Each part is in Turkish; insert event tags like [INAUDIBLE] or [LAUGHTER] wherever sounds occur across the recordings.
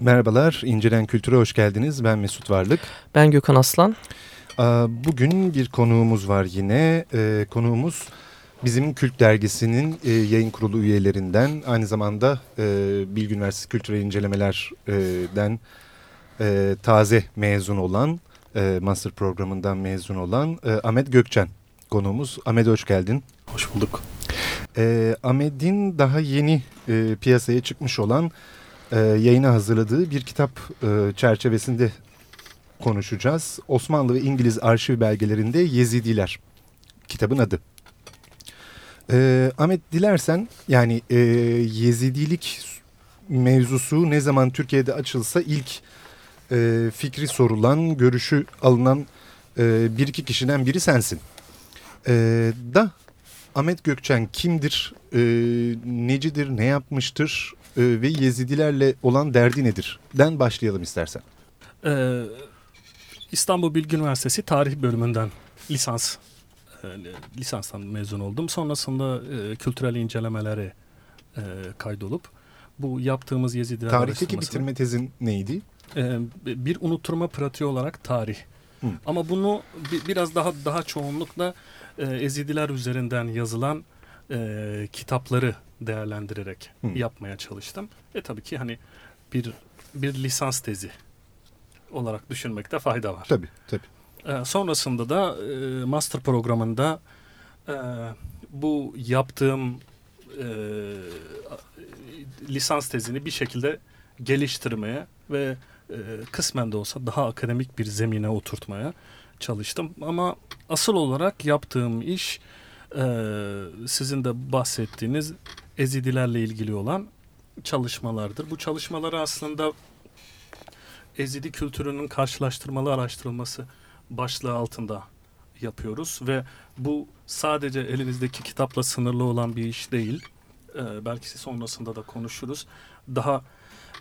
Merhabalar, İncelen Kültür'e hoş geldiniz. Ben Mesut Varlık. Ben Gökhan Aslan. Bugün bir konuğumuz var yine. Ee, konuğumuz bizim Kült Dergisi'nin e, yayın kurulu üyelerinden, aynı zamanda e, Bilgi Üniversitesi Kültürel İncelemeler'den e, taze mezun olan, master programından mezun olan Ahmet Gökçen konuğumuz. Ahmet hoş geldin. Hoş bulduk. Ahmet'in daha yeni piyasaya çıkmış olan e, yayına hazırladığı bir kitap e, çerçevesinde konuşacağız. Osmanlı ve İngiliz arşiv belgelerinde Yezidiler kitabın adı. E, Ahmet dilersen yani e, Yezidilik mevzusu ne zaman Türkiye'de açılsa ilk e, fikri sorulan, görüşü alınan e, bir iki kişiden biri sensin. E, da Ahmet Gökçen kimdir, e, necidir, ne yapmıştır, ve Yezidilerle olan derdi nedir? Den başlayalım istersen. Ee, İstanbul Bilgi Üniversitesi Tarih Bölümünden lisans e, lisanstan mezun oldum. Sonrasında e, kültürel incelemelere e, kaydolup bu yaptığımız Yezidiler Tarihteki bitirme tezin neydi? E, bir unutturma pratiği olarak tarih. Hı. Ama bunu bir, biraz daha daha çoğunlukla e, Ezidiler üzerinden yazılan e, kitapları değerlendirerek Hı. yapmaya çalıştım. E tabii ki hani bir bir lisans tezi olarak düşünmekte fayda var. Tabii tabii. E, sonrasında da e, master programında e, bu yaptığım e, lisans tezini bir şekilde geliştirmeye ve e, kısmen de olsa daha akademik bir zemine oturtmaya çalıştım. Ama asıl olarak yaptığım iş e, sizin de bahsettiğiniz Ezidilerle ilgili olan çalışmalardır. Bu çalışmaları aslında Ezidi kültürünün karşılaştırmalı araştırılması başlığı altında yapıyoruz ve bu sadece elinizdeki kitapla sınırlı olan bir iş değil. Ee, belki sonrasında da konuşuruz. Daha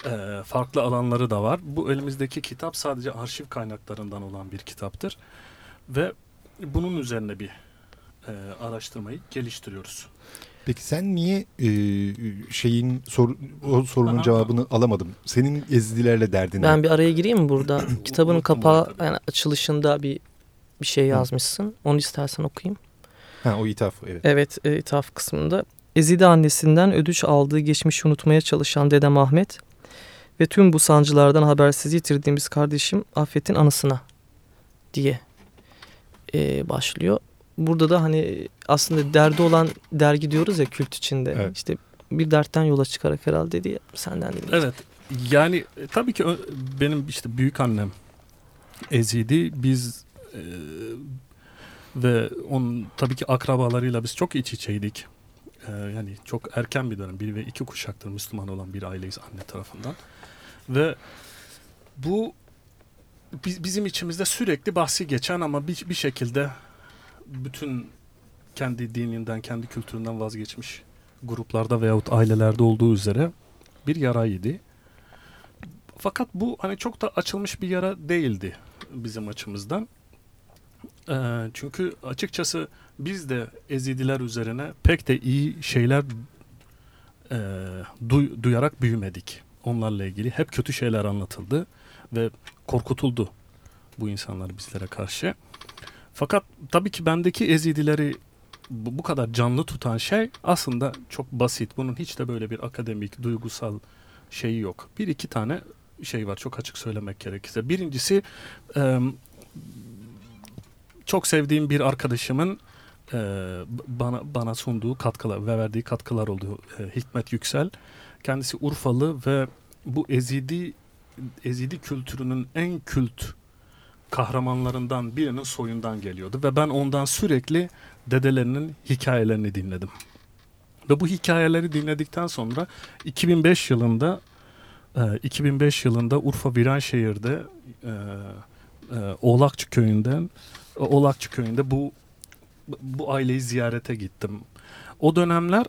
e, farklı alanları da var. Bu elimizdeki kitap sadece arşiv kaynaklarından olan bir kitaptır ve bunun üzerine bir e, araştırmayı geliştiriyoruz. Peki sen niye e, şeyin sor, o sorunun Aha. cevabını alamadım? Senin Ezidilerle derdin Ben bir araya gireyim mi burada? [CLEARS THROAT] Kitabın kapağı yani açılışında bir bir şey yazmışsın. Onu istersen okuyayım. Ha o ithaf evet. Evet e, ithaf kısmında. Ezide annesinden ödüç aldığı geçmişi unutmaya çalışan dedem Ahmet ve tüm bu sancılardan habersiz yitirdiğimiz kardeşim Affet'in anısına diye e, başlıyor burada da hani aslında derdi olan dergi diyoruz ya kült içinde. Evet. İşte bir dertten yola çıkarak herhalde diye senden dinleyeceğim. Evet. Yani e, tabii ki benim işte büyük annem Ezidi biz e, ve onun tabii ki akrabalarıyla biz çok iç içeydik. E, yani çok erken bir dönem bir ve iki kuşaktır Müslüman olan bir aileyiz anne tarafından. Ve bu biz, bizim içimizde sürekli bahsi geçen ama bir, bir şekilde bütün kendi dininden, kendi kültüründen vazgeçmiş gruplarda veyahut ailelerde olduğu üzere bir yaraydı. Fakat bu hani çok da açılmış bir yara değildi bizim açımızdan. Ee, çünkü açıkçası biz de Ezidiler üzerine pek de iyi şeyler e, duy, duyarak büyümedik. Onlarla ilgili hep kötü şeyler anlatıldı ve korkutuldu bu insanlar bizlere karşı. Fakat tabii ki bendeki ezidileri bu, bu kadar canlı tutan şey aslında çok basit. Bunun hiç de böyle bir akademik, duygusal şeyi yok. Bir iki tane şey var çok açık söylemek gerekirse. Birincisi çok sevdiğim bir arkadaşımın bana bana sunduğu katkılar ve verdiği katkılar oldu. E, Hikmet Yüksel. Kendisi Urfalı ve bu Ezidi Ezidi kültürünün en kült kahramanlarından birinin soyundan geliyordu ve ben ondan sürekli dedelerinin hikayelerini dinledim. Ve bu hikayeleri dinledikten sonra 2005 yılında 2005 e, yılında Urfa Viranşehir'de e, e, Oğlakçı köyünden Oğlakçı köyünde bu bu aileyi ziyarete gittim. O dönemler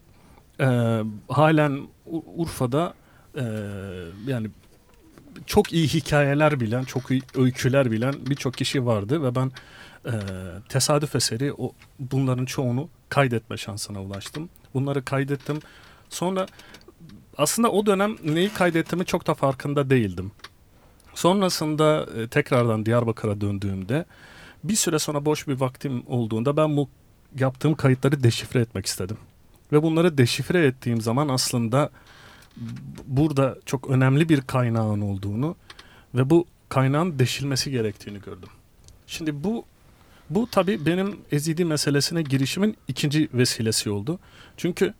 halen Urfa'da yani çok iyi hikayeler bilen, çok iyi öyküler bilen birçok kişi vardı ve ben e, tesadüf eseri o bunların çoğunu kaydetme şansına ulaştım. Bunları kaydettim. Sonra aslında o dönem neyi kaydettiğimi çok da farkında değildim. Sonrasında e, tekrardan Diyarbakır'a döndüğümde bir süre sonra boş bir vaktim olduğunda ben bu yaptığım kayıtları deşifre etmek istedim. Ve bunları deşifre ettiğim zaman aslında burada çok önemli bir kaynağın olduğunu ve bu kaynağın deşilmesi gerektiğini gördüm. Şimdi bu bu tabii benim ezidi meselesine girişimin ikinci vesilesi oldu. Çünkü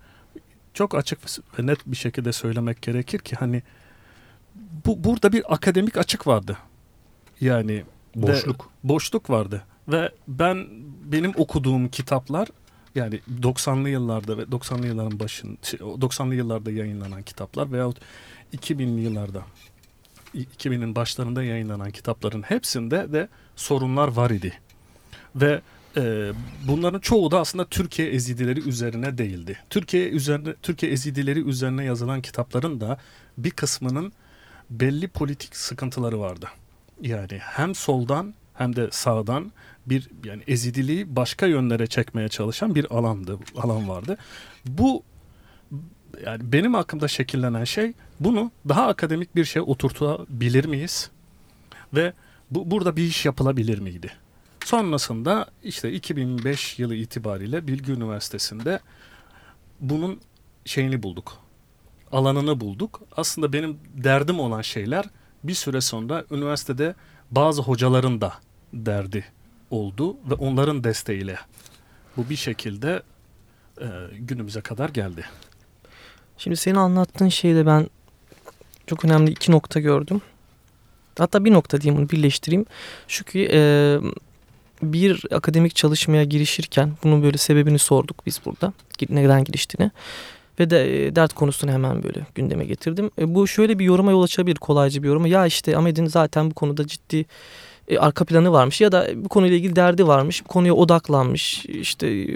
çok açık ve net bir şekilde söylemek gerekir ki hani bu burada bir akademik açık vardı. Yani boşluk. Ve, boşluk vardı ve ben benim okuduğum kitaplar yani 90'lı yıllarda ve 90'lı yılların başın 90'lı şey, yıllarda yayınlanan kitaplar veyahut 2000'li yıllarda 2000'in başlarında yayınlanan kitapların hepsinde de sorunlar var idi. Ve e, bunların çoğu da aslında Türkiye ezidileri üzerine değildi. Türkiye üzerine Türkiye ezidileri üzerine yazılan kitapların da bir kısmının belli politik sıkıntıları vardı. Yani hem soldan hem de sağdan bir yani ezidiliği başka yönlere çekmeye çalışan bir alandı, alan vardı. Bu yani benim aklımda şekillenen şey bunu daha akademik bir şey oturtabilir miyiz? Ve bu burada bir iş yapılabilir miydi? Sonrasında işte 2005 yılı itibariyle Bilgi Üniversitesi'nde bunun şeyini bulduk. Alanını bulduk. Aslında benim derdim olan şeyler bir süre sonra üniversitede bazı hocaların da derdi oldu ve onların desteğiyle bu bir şekilde e, günümüze kadar geldi. Şimdi senin anlattığın şeyde ben çok önemli iki nokta gördüm. Hatta bir nokta diyeyim bunu birleştireyim. Ki e, bir akademik çalışmaya girişirken bunun böyle sebebini sorduk biz burada. Neden giriştiğini. Ve de e, dert konusunu hemen böyle gündeme getirdim. E, bu şöyle bir yoruma yol açabilir kolayca bir yoruma. Ya işte Ahmet'in zaten bu konuda ciddi e, arka planı varmış ya da bu konuyla ilgili derdi varmış. Bu konuya odaklanmış. İşte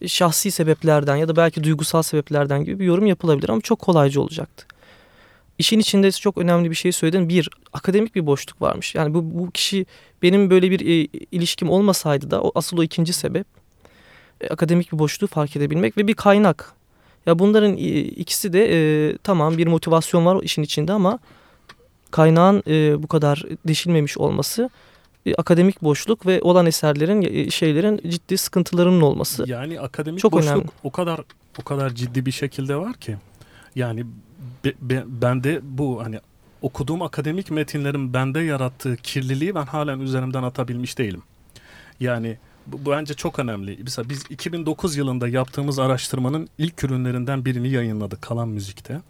e, şahsi sebeplerden ya da belki duygusal sebeplerden gibi bir yorum yapılabilir ama çok kolayca olacaktı. İşin içinde çok önemli bir şey söyledin. Bir, akademik bir boşluk varmış. Yani bu, bu kişi benim böyle bir e, ilişkim olmasaydı da o, asıl o ikinci sebep e, akademik bir boşluğu fark edebilmek ve bir kaynak. Ya bunların e, ikisi de e, tamam bir motivasyon var işin içinde ama kaynağın e, bu kadar deşilmemiş olması e, akademik boşluk ve olan eserlerin e, şeylerin ciddi sıkıntılarının olması. Yani akademik çok boşluk önemli. o kadar o kadar ciddi bir şekilde var ki. Yani be, be, bende bu hani okuduğum akademik metinlerin bende yarattığı kirliliği ben halen üzerimden atabilmiş değilim. Yani bu, bu bence çok önemli. Mesela biz 2009 yılında yaptığımız araştırmanın ilk ürünlerinden birini yayınladık Kalan Müzik'te.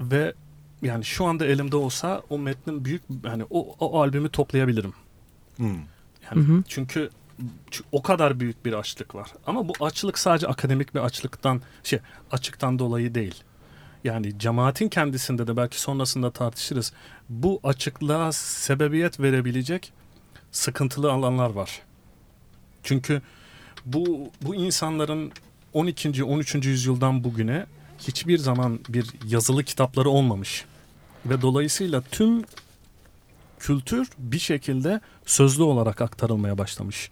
Ve yani şu anda elimde olsa o metnin büyük yani o, o albümü toplayabilirim. Hmm. Yani hı hı. çünkü o kadar büyük bir açlık var. Ama bu açlık sadece akademik bir açlıktan şey açıktan dolayı değil. Yani cemaatin kendisinde de belki sonrasında tartışırız. Bu açıklığa sebebiyet verebilecek sıkıntılı alanlar var. Çünkü bu bu insanların 12. 13. yüzyıldan bugüne hiçbir zaman bir yazılı kitapları olmamış. Ve dolayısıyla tüm kültür bir şekilde sözlü olarak aktarılmaya başlamış.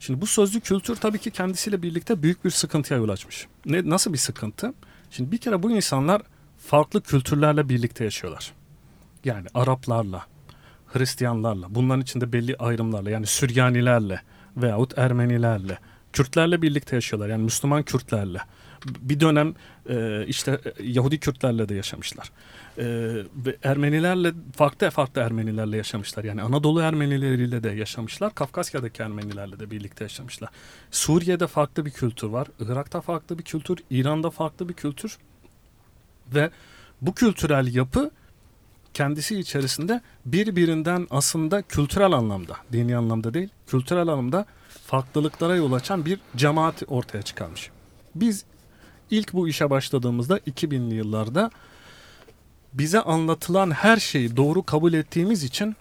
Şimdi bu sözlü kültür tabii ki kendisiyle birlikte büyük bir sıkıntıya yol açmış. Ne, nasıl bir sıkıntı? Şimdi bir kere bu insanlar farklı kültürlerle birlikte yaşıyorlar. Yani Araplarla, Hristiyanlarla, bunların içinde belli ayrımlarla yani Süryanilerle veyahut Ermenilerle, Kürtlerle birlikte yaşıyorlar. Yani Müslüman Kürtlerle. Bir dönem e, işte e, Yahudi Kürtlerle de yaşamışlar. E, ve Ermenilerle farklı farklı Ermenilerle yaşamışlar. Yani Anadolu Ermenileriyle de yaşamışlar. Kafkasya'daki Ermenilerle de birlikte yaşamışlar. Suriye'de farklı bir kültür var. Irak'ta farklı bir kültür. İran'da farklı bir kültür. Ve bu kültürel yapı kendisi içerisinde birbirinden aslında kültürel anlamda, dini anlamda değil, kültürel anlamda farklılıklara yol açan bir cemaat ortaya çıkarmış. Biz ilk bu işe başladığımızda 2000'li yıllarda bize anlatılan her şeyi doğru kabul ettiğimiz için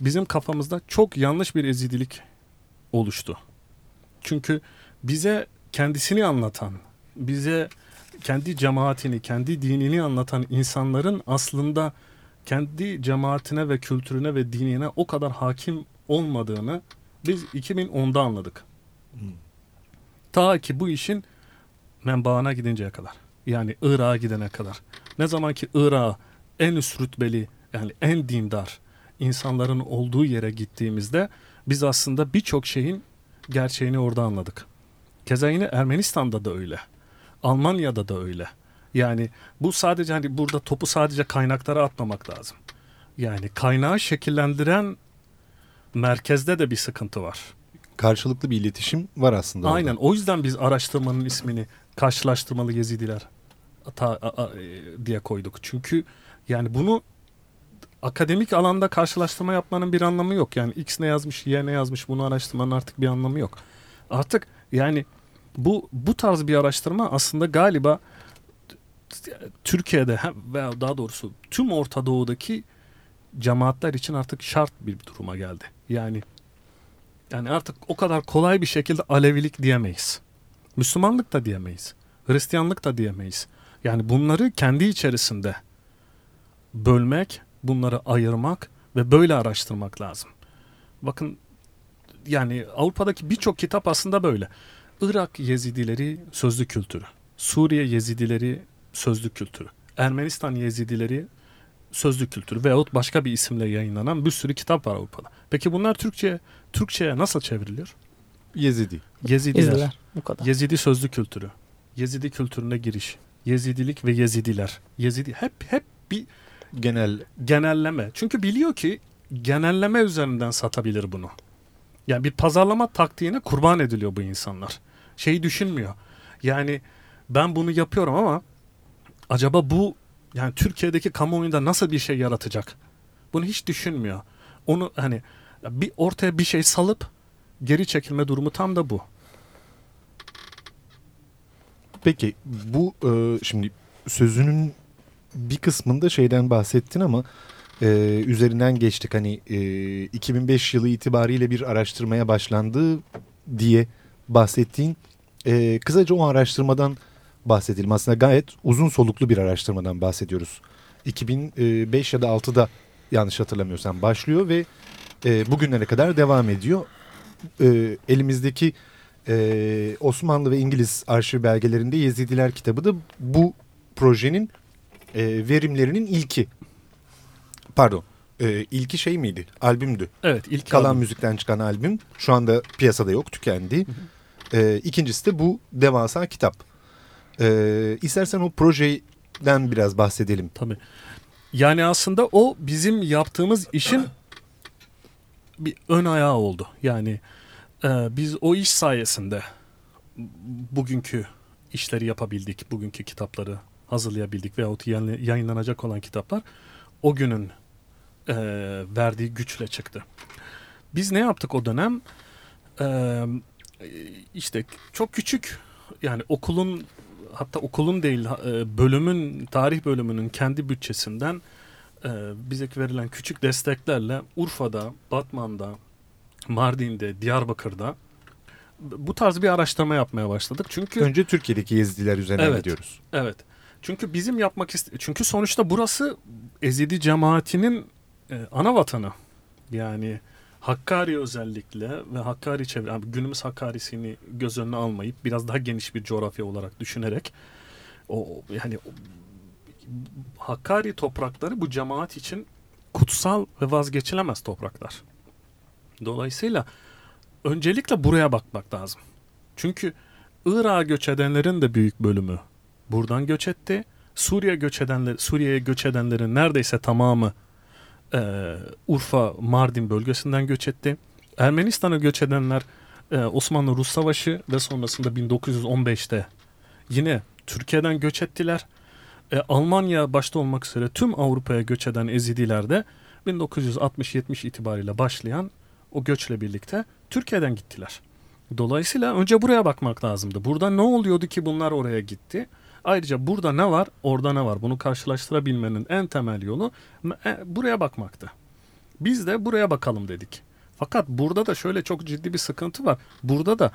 bizim kafamızda çok yanlış bir ezidilik oluştu. Çünkü bize kendisini anlatan, bize kendi cemaatini, kendi dinini anlatan insanların aslında kendi cemaatine ve kültürüne ve dinine o kadar hakim olmadığını biz 2010'da anladık. Hmm. Ta ki bu işin menbaına gidinceye kadar. Yani Irak'a gidene kadar. Ne zaman ki Irak'a en üst rütbeli yani en dindar insanların olduğu yere gittiğimizde biz aslında birçok şeyin gerçeğini orada anladık. Keza yine Ermenistan'da da öyle. Almanya'da da öyle. Yani bu sadece hani burada topu sadece kaynaklara atmamak lazım. Yani kaynağı şekillendiren merkezde de bir sıkıntı var. Karşılıklı bir iletişim var aslında. orada. Aynen. O yüzden biz araştırmanın ismini karşılaştırmalı Yezidiler ata- a- a- e, diye koyduk. Çünkü yani bunu akademik alanda karşılaştırma yapmanın bir anlamı yok. Yani X ne yazmış, Y ne yazmış bunu araştırmanın artık bir anlamı yok. Artık yani bu bu tarz bir araştırma aslında galiba Türkiye'de veya daha doğrusu tüm Orta Doğu'daki cemaatler için artık şart bir duruma geldi. Yani yani artık o kadar kolay bir şekilde Alevilik diyemeyiz. Müslümanlık da diyemeyiz. Hristiyanlık da diyemeyiz. Yani bunları kendi içerisinde bölmek, bunları ayırmak ve böyle araştırmak lazım. Bakın yani Avrupa'daki birçok kitap aslında böyle. Irak Yezidileri sözlü kültürü. Suriye Yezidileri sözlü kültürü. Ermenistan Yezidileri sözlü kültürü veyahut başka bir isimle yayınlanan bir sürü kitap var Avrupa'da. Peki bunlar Türkçe Türkçe'ye nasıl çevriliyor? Yezidi. Yezidiler. İzler. Bu kadar. Yezidi sözlü kültürü. Yezidi kültürüne giriş. Yezidilik ve Yezidiler. Yezidi hep hep bir Genel genelleme. Çünkü biliyor ki genelleme üzerinden satabilir bunu. Yani bir pazarlama taktiğine kurban ediliyor bu insanlar. Şeyi düşünmüyor. Yani ben bunu yapıyorum ama acaba bu yani Türkiye'deki kamuoyunda nasıl bir şey yaratacak? Bunu hiç düşünmüyor. Onu hani bir ortaya bir şey salıp geri çekilme durumu tam da bu. Peki bu e, şimdi sözünün bir kısmında şeyden bahsettin ama e, üzerinden geçtik. Hani e, 2005 yılı itibariyle bir araştırmaya başlandı diye bahsettiğin e, kısaca o araştırmadan bahsedelim. Aslında gayet uzun soluklu bir araştırmadan bahsediyoruz. 2005 ya da 6'da yanlış hatırlamıyorsam başlıyor ve e, bugünlere kadar devam ediyor. E, elimizdeki e, Osmanlı ve İngiliz arşiv belgelerinde Yezidiler kitabı da bu projenin e, verimlerinin ilki. Pardon. E, ilki şey miydi? Albümdü. Evet ilk Kalan albüm. müzikten çıkan albüm. Şu anda piyasada yok, tükendi. E, ikincisi de bu devasa kitap. E, istersen o projeden biraz bahsedelim. Tabii. Yani aslında o bizim yaptığımız işin bir ön ayağı oldu. Yani e, biz o iş sayesinde bugünkü işleri yapabildik. Bugünkü kitapları hazırlayabildik veyahut yayın- yayınlanacak olan kitaplar o günün e, verdiği güçle çıktı. Biz ne yaptık o dönem? E, işte çok küçük yani okulun hatta okulun değil e, bölümün tarih bölümünün kendi bütçesinden e, bize verilen küçük desteklerle Urfa'da, Batman'da, Mardin'de, Diyarbakır'da bu tarz bir araştırma yapmaya başladık. Çünkü Önce Türkiye'deki Yezidiler üzerine Evet. gidiyoruz. Evet. Çünkü bizim yapmak iste çünkü sonuçta burası Ezidi cemaatinin e, ana vatanı. Yani Hakkari özellikle ve Hakkari çevre yani günümüz Hakkari'sini göz önüne almayıp biraz daha geniş bir coğrafya olarak düşünerek o yani o, Hakkari toprakları bu cemaat için kutsal ve vazgeçilemez topraklar. Dolayısıyla öncelikle buraya bakmak lazım. Çünkü Irak'a göç edenlerin de büyük bölümü buradan göç etti. Suriye göç edenler, Suriye'ye göç edenlerin neredeyse tamamı e, Urfa, Mardin bölgesinden göç etti. Ermenistan'a göç edenler e, Osmanlı-Rus Savaşı ve sonrasında 1915'te yine Türkiye'den göç ettiler. E, Almanya başta olmak üzere tüm Avrupa'ya göç eden Ezidiler de 1960-70 itibariyle başlayan o göçle birlikte Türkiye'den gittiler. Dolayısıyla önce buraya bakmak lazımdı. Burada ne oluyordu ki bunlar oraya gitti? Ayrıca burada ne var, orada ne var? Bunu karşılaştırabilmenin en temel yolu e, buraya bakmaktı. Biz de buraya bakalım dedik. Fakat burada da şöyle çok ciddi bir sıkıntı var. Burada da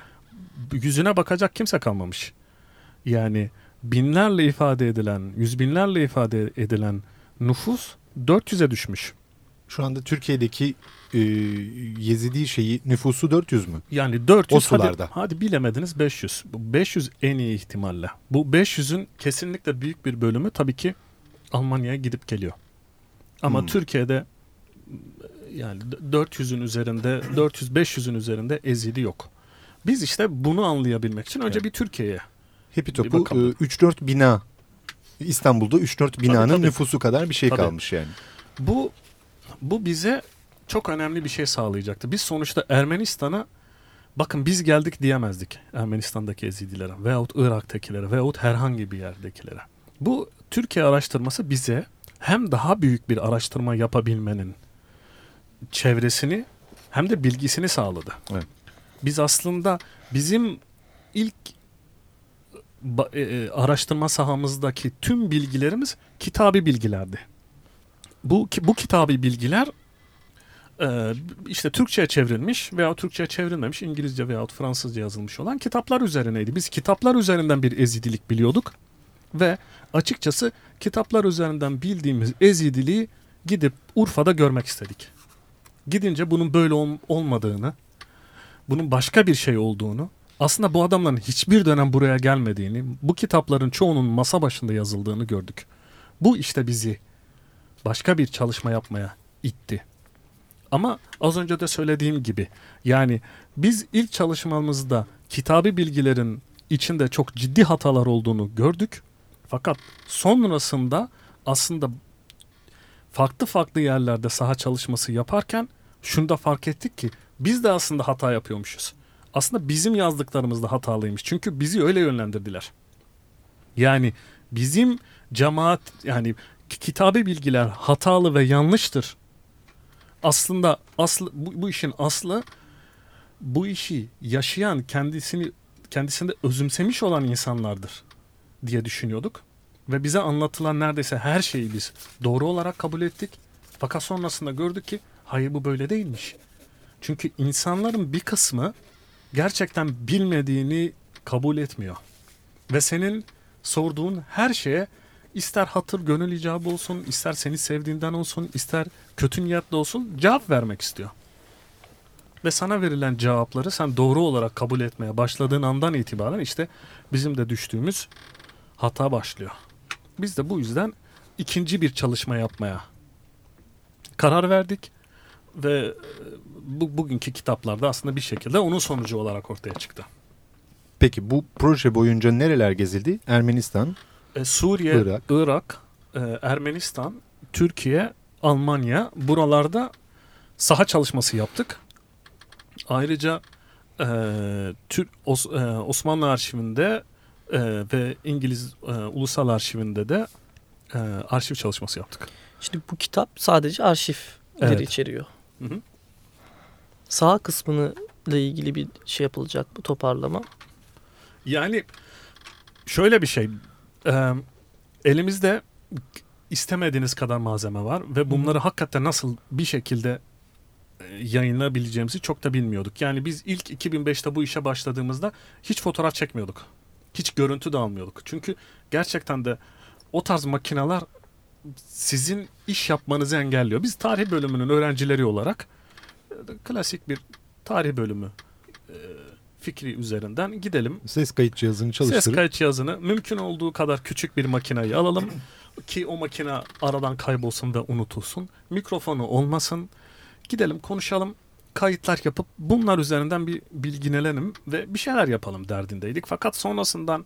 yüzüne bakacak kimse kalmamış. Yani binlerle ifade edilen, yüz binlerle ifade edilen nüfus 400'e düşmüş. Şu anda Türkiye'deki e, Yezidi şeyi nüfusu 400 mü? Yani 400 O sularda. Hadi, hadi bilemediniz 500. Bu 500 en iyi ihtimalle. Bu 500'ün kesinlikle büyük bir bölümü tabii ki Almanya'ya gidip geliyor. Ama Hmm. Türkiye'de yani 400'ün üzerinde 400-500'ün üzerinde ezidi yok. Biz işte bunu anlayabilmek için önce Evet. bir Türkiye'ye. Hepi topu bakalım. e, 3-4 bina. İstanbul'da 3-4 binanın tabii. nüfusu kadar bir şey Tabii. kalmış yani. Bu bu bize çok önemli bir şey sağlayacaktı. Biz sonuçta Ermenistan'a bakın biz geldik diyemezdik Ermenistan'daki Ezidilere veyahut Irak'takilere veyahut herhangi bir yerdekilere. Bu Türkiye araştırması bize hem daha büyük bir araştırma yapabilmenin çevresini hem de bilgisini sağladı. Evet. Biz aslında bizim ilk e, e, araştırma sahamızdaki tüm bilgilerimiz kitabi bilgilerdi. Bu bu kitabi bilgiler e, işte Türkçe'ye çevrilmiş veya Türkçe'ye çevrilmemiş İngilizce veya Fransızca yazılmış olan kitaplar üzerineydi. Biz kitaplar üzerinden bir ezidilik biliyorduk ve açıkçası kitaplar üzerinden bildiğimiz ezidiliği gidip Urfa'da görmek istedik. Gidince bunun böyle ol- olmadığını, bunun başka bir şey olduğunu, aslında bu adamların hiçbir dönem buraya gelmediğini, bu kitapların çoğunun masa başında yazıldığını gördük. Bu işte bizi başka bir çalışma yapmaya itti. Ama az önce de söylediğim gibi yani biz ilk çalışmamızda kitabi bilgilerin içinde çok ciddi hatalar olduğunu gördük. Fakat sonrasında aslında farklı farklı yerlerde saha çalışması yaparken şunu da fark ettik ki biz de aslında hata yapıyormuşuz. Aslında bizim yazdıklarımız da hatalıymış. Çünkü bizi öyle yönlendirdiler. Yani bizim cemaat yani kitabi bilgiler hatalı ve yanlıştır. Aslında aslı bu, bu işin aslı bu işi yaşayan kendisini kendisinde özümsemiş olan insanlardır diye düşünüyorduk ve bize anlatılan neredeyse her şeyi biz doğru olarak kabul ettik. Fakat sonrasında gördük ki hayır bu böyle değilmiş. Çünkü insanların bir kısmı gerçekten bilmediğini kabul etmiyor. Ve senin sorduğun her şeye ister hatır gönül icabı olsun, ister seni sevdiğinden olsun, ister kötü niyetli olsun cevap vermek istiyor. Ve sana verilen cevapları sen doğru olarak kabul etmeye başladığın andan itibaren işte bizim de düştüğümüz hata başlıyor. Biz de bu yüzden ikinci bir çalışma yapmaya karar verdik ve e, bu bugünkü kitaplarda aslında bir şekilde onun sonucu olarak ortaya çıktı. Peki bu proje boyunca nereler gezildi? Ermenistan, E, Suriye, Irak. Irak, e, Ermenistan, Türkiye, Almanya buralarda saha çalışması yaptık. Ayrıca e, Tür Os- e, Osmanlı Arşivinde e, ve İngiliz e, Ulusal Arşivinde de e, arşiv çalışması yaptık. Şimdi bu kitap sadece arşivleri Evet. içeriyor. Hı hı. Sağ kısmını ile ilgili bir şey yapılacak bu toparlama. Yani şöyle bir şey. E, elimizde istemediğiniz kadar malzeme var ve bunları hakikaten nasıl bir şekilde yayınlayabileceğimizi çok da bilmiyorduk. Yani biz ilk 2005'te bu işe başladığımızda hiç fotoğraf çekmiyorduk. Hiç görüntü de almıyorduk. Çünkü gerçekten de o tarz makineler sizin iş yapmanızı engelliyor. Biz tarih bölümünün öğrencileri olarak klasik bir tarih bölümü fikri üzerinden gidelim. ses kayıt cihazını Ses çalıştırıp kayıt cihazını mümkün olduğu kadar küçük bir makineyi alalım [CLEARS THROAT] ki o makine aradan kaybolsun ve unutulsun. Mikrofonu olmasın. Gidelim konuşalım. Kayıtlar yapıp bunlar üzerinden bir bilgilenelim ve bir şeyler yapalım derdindeydik. Fakat sonrasından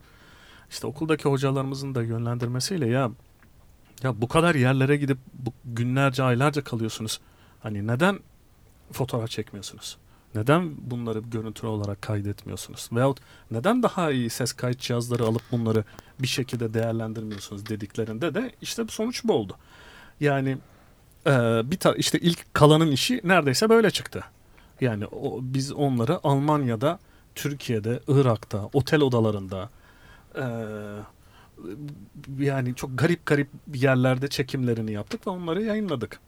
işte okuldaki hocalarımızın da yönlendirmesiyle ya ya bu kadar yerlere gidip bu günlerce aylarca kalıyorsunuz. Hani neden fotoğraf çekmiyorsunuz? Neden bunları görüntülü olarak kaydetmiyorsunuz? Veyahut neden daha iyi ses kayıt cihazları alıp bunları bir şekilde değerlendirmiyorsunuz dediklerinde de işte sonuç bu oldu. Yani e, bir ta- işte ilk kalanın işi neredeyse böyle çıktı. Yani o, biz onları Almanya'da, Türkiye'de, Irak'ta, otel odalarında e, yani çok garip garip yerlerde çekimlerini yaptık ve onları yayınladık.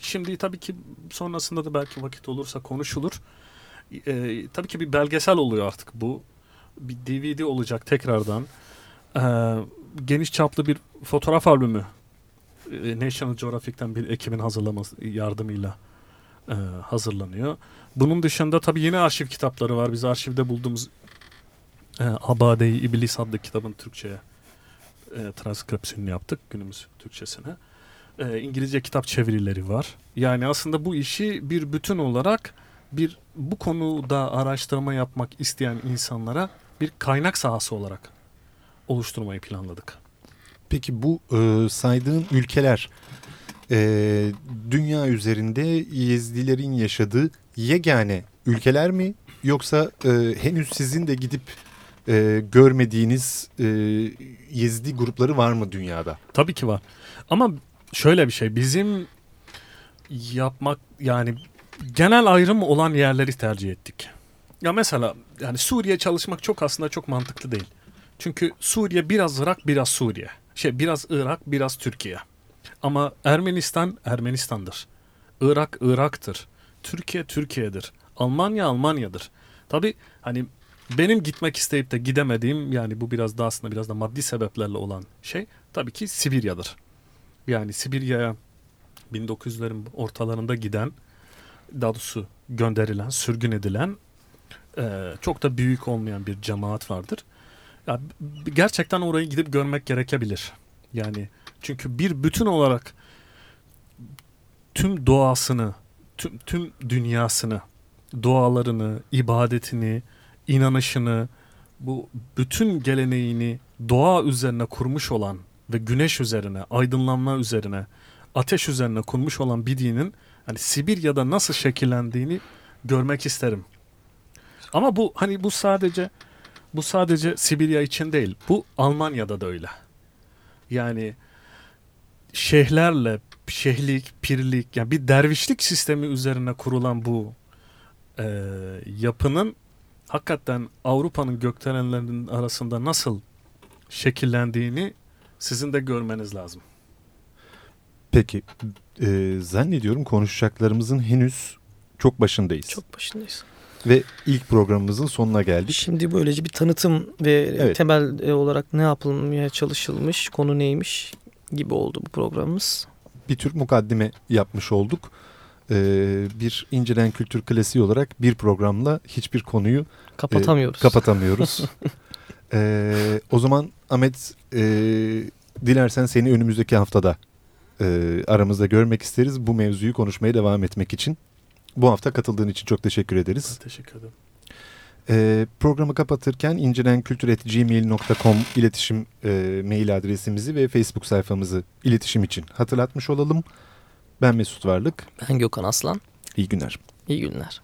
Şimdi tabii ki sonrasında da belki vakit olursa konuşulur. E, tabii ki bir belgesel oluyor artık bu. Bir DVD olacak tekrardan. E, geniş çaplı bir fotoğraf albümü e, National Geographic'ten bir ekibin hazırlaması yardımıyla e, hazırlanıyor. Bunun dışında tabii yeni arşiv kitapları var. Biz arşivde bulduğumuz e, Abade-i İblis adlı kitabın Türkçe'ye e, transkripsiyonunu yaptık günümüz Türkçesine. E, İngilizce kitap çevirileri var. Yani aslında bu işi bir bütün olarak bir bu konuda araştırma yapmak isteyen insanlara bir kaynak sahası olarak oluşturmayı planladık. Peki bu e, saydığın ülkeler e, dünya üzerinde Yezdilerin yaşadığı yegane ülkeler mi? Yoksa e, henüz sizin de gidip e, görmediğiniz e, Yezdi grupları var mı dünyada? Tabii ki var. Ama şöyle bir şey bizim yapmak yani genel ayrım olan yerleri tercih ettik. Ya mesela yani Suriye çalışmak çok aslında çok mantıklı değil. Çünkü Suriye biraz Irak biraz Suriye. Şey biraz Irak biraz Türkiye. Ama Ermenistan Ermenistan'dır. Irak Irak'tır. Türkiye Türkiye'dir. Almanya Almanya'dır. Tabii hani benim gitmek isteyip de gidemediğim yani bu biraz da aslında biraz da maddi sebeplerle olan şey tabii ki Sibirya'dır. Yani Sibirya'ya 1900'lerin ortalarında giden daha doğrusu gönderilen, sürgün edilen e, çok da büyük olmayan bir cemaat vardır. Ya, gerçekten orayı gidip görmek gerekebilir. Yani çünkü bir bütün olarak tüm doğasını, tüm, tüm dünyasını, doğalarını, ibadetini, inanışını, bu bütün geleneğini doğa üzerine kurmuş olan ve güneş üzerine, aydınlanma üzerine, ateş üzerine kurmuş olan bir dinin hani Sibirya'da nasıl şekillendiğini görmek isterim. Ama bu hani bu sadece bu sadece Sibirya için değil. Bu Almanya'da da öyle. Yani şeyhlerle şehlik, pirlik yani bir dervişlik sistemi üzerine kurulan bu e, yapının hakikaten Avrupa'nın gökdelenlerinin arasında nasıl şekillendiğini sizin de görmeniz lazım. Peki e, zannediyorum konuşacaklarımızın henüz çok başındayız. Çok başındayız. Ve ilk programımızın sonuna geldik. Şimdi böylece bir tanıtım ve Evet. temel e, olarak ne yapılmaya çalışılmış, konu neymiş gibi oldu bu programımız. Bir tür mukaddime yapmış olduk. Ee, bir incelen kültür klasiği olarak bir programla hiçbir konuyu Kapatamıyoruz. e, kapatamıyoruz. [LAUGHS] Ee, o zaman Ahmet e, dilersen seni önümüzdeki haftada e, aramızda görmek isteriz. Bu mevzuyu konuşmaya devam etmek için. Bu hafta katıldığın için çok teşekkür ederiz. Teşekkür ederim. Ee, programı kapatırken incelenkültür.gmail.com iletişim e, mail adresimizi ve Facebook sayfamızı iletişim için hatırlatmış olalım. Ben Mesut Varlık. Ben Gökhan Aslan. İyi günler. İyi günler.